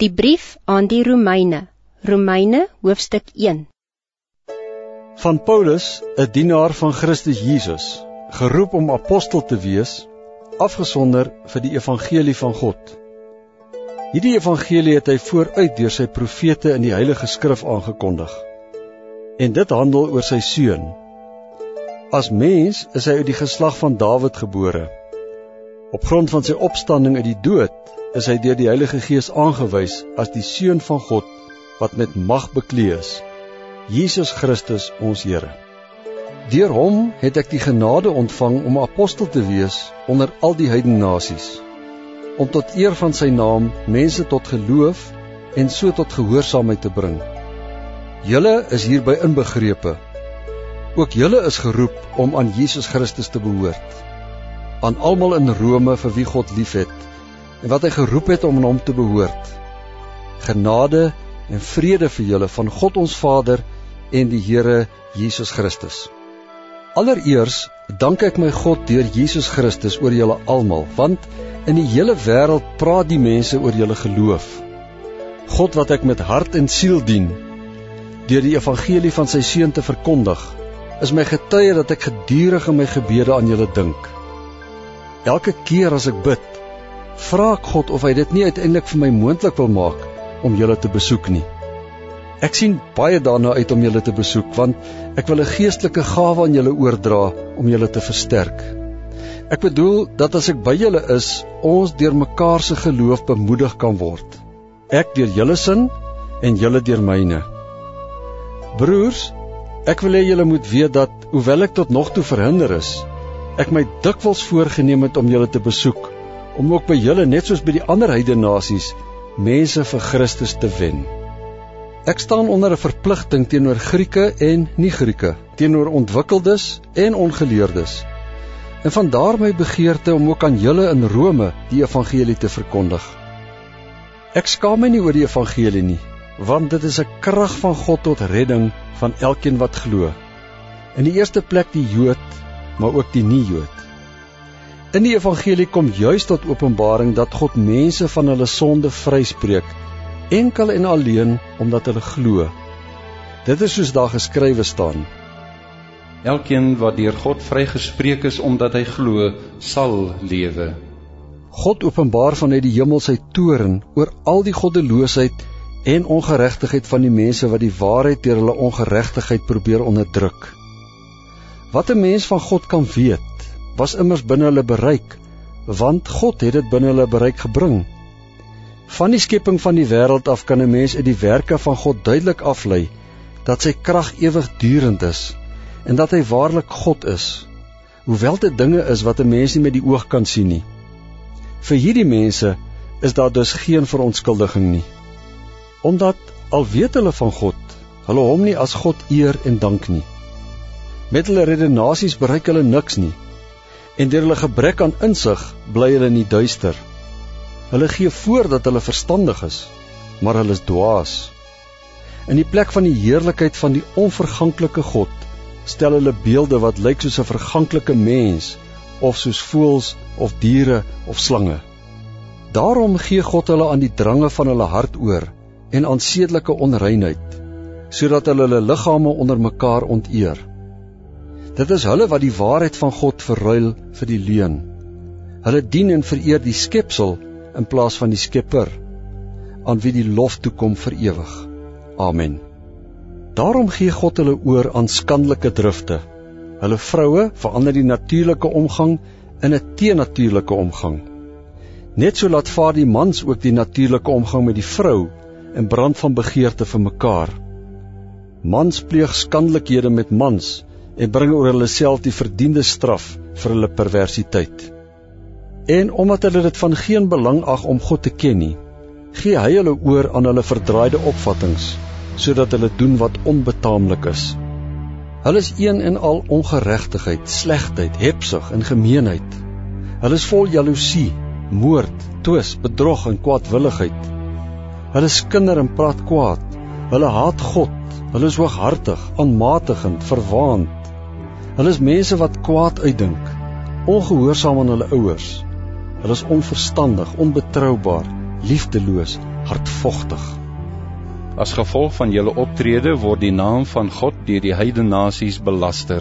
Die brief aan die Romeine, Romeine hoofstuk 1. Van Paulus, 'n dienaar van Christus Jesus, geroep om apostel te wees, afgesonder vir die evangelie van God. Hierdie evangelie het hy vooruit deur sy profete in die Heilige Skrif aangekondig. En dit handel oor sy seun. As mens is hy uit die geslag van Dawid gebore. Op grond van sy opstanding uit die dood is hy deur die Heilige Gees aangewys as die seun van God wat met mag bekleed is. Jesus Christus ons Here. Deur hom het ek die genade ontvang om apostel te wees onder al die heidene nasies om tot eer van sy naam mense tot geloof en so tot gehoorsaamheid te bring. Julle is hierby inbegrepe. Ook julle is geroep om aan Jesus Christus te behoort aan almal in Rome vir wie God liefhet en wat hy geroep het om aan hom te behoort. Genade en vrede vir julle van God ons Vader en die Here Jesus Christus. Allereers dank ek my God deur Jesus Christus oor julle almal, want in die hele wêreld praat die mense oor julle geloof. God wat ek met hart en siel dien, deur die evangelie van sy seun te verkondig, is my getuie dat ek gedurig in my gebede aan julle dink. Elke keer as ek bid, vra ek God of hy dit nie uiteindelik vir my moontlik wil maak om julle te besoek nie. Ek sien baie daarna uit om julle te besoek want ek wil 'n geestelike gawe aan julle oordra om julle te versterk. Ek bedoel dat as ek by julle is, ons deur mekaar se geloof bemoedig kan word. Ek deur julle sin en julle deur myne. Broers, ek wil hê julle moet weet dat hoewel ek tot nog toe verhinder is, ek my dikwels voorgenem het om julle te besoek om ook by julle net soos by die ander heidene nasies mense vir Christus te wen. Ek staan onder 'n verpligting teenoor Grieke en nie-Grieke, teenoor ontwikkeldes en ongeleerdes. En vandaar my begeerte om ook aan julle in Rome die evangelie te verkondig. Ek skaam my nie oor die evangelie nie, want dit is 'n krag van God tot redding van elkeen wat glo. In die eerste plek die Jood, maar ook die nie-Jood. In die evangelie kom juis tot openbaring dat God mense van hulle sonde vryspreek enkel en alleen omdat hulle glo. Dit is soos daar geskrywe staan. Elkeen wat deur God vrygespreek is omdat hy glo, sal lewe. God openbaar vanuit die hemel sy toorn oor al die goddeloosheid en ongeregtigheid van die mense wat die waarheid deur hulle ongeregtigheid probeer onderdruk. Wat 'n mens van God kan weet, was immers binne hulle bereik, want God het dit binne hulle bereik gebring. Van die skepping van die wêreld af kan 'n mens uit die werke van God duidelik aflei dat sy krag ewigdurend is en dat hy waarlik God is, hoewel dit dinge is wat 'n mens nie met die oog kan sien nie. Vir hierdie mense is daar dus geen verontskuldiging nie. Omdat al weet hulle van God, hulle hom nie as God eer en dank nie. Met hulle redenasies bereik hulle niks nie en deur hulle gebrek aan insig bly hulle in die duister. Hulle gee voor dat hulle verstandig is, maar hulle is dwaas. In die plek van die heerlikheid van die onverganklike God stel hulle beelde wat lyk soos 'n verganklike mens of soos voëls of diere of slange. Daarom gee God hulle aan die drange van hulle hart oor en aan sedelike onreinheid sodat hulle hulle liggame onder mekaar onteer. Dit is hulle wat die waarheid van God verruil vir die leuen. Hulle dien en vereer die skepsel in plaas van die Skepper aan wie die lof toe kom vir ewig. Amen. Daarom gee God hulle oor aan skandelike drifte. Hulle vroue verander die natuurlike omgang in 'n teenatuurlike omgang. Net so laat vaar die mans ook die natuurlike omgang met die vrou in brand van begeerte vir mekaar. Mans pleeg skandelikhede met mans en bring oor hulle self die verdiende straf vir hulle perversiteit. En omdat hulle dit van geen belang ag om God te ken nie, gee hy hulle oor aan hulle verdraaide opvattinge sodat hulle doen wat onbetaamlik is. Hulle is een en al ongeregtigheid, slegheid, hebsug en gemeenheid. Hulle is vol jaloesie, moord, twis, bedrog en kwaadwilligheid. Hulle skinder en praat kwaad. Hulle haat God. Hulle is hooghartig, aanmatigend, verwaand, Hulle is mense wat kwaad uitdink, ongehoorsaam aan hulle ouers. Hulle is onverstandig, onbetroubaar, liefdeloos, hardvogtig. As gevolg van julle optrede word die naam van God deur die heidene nasies belaster.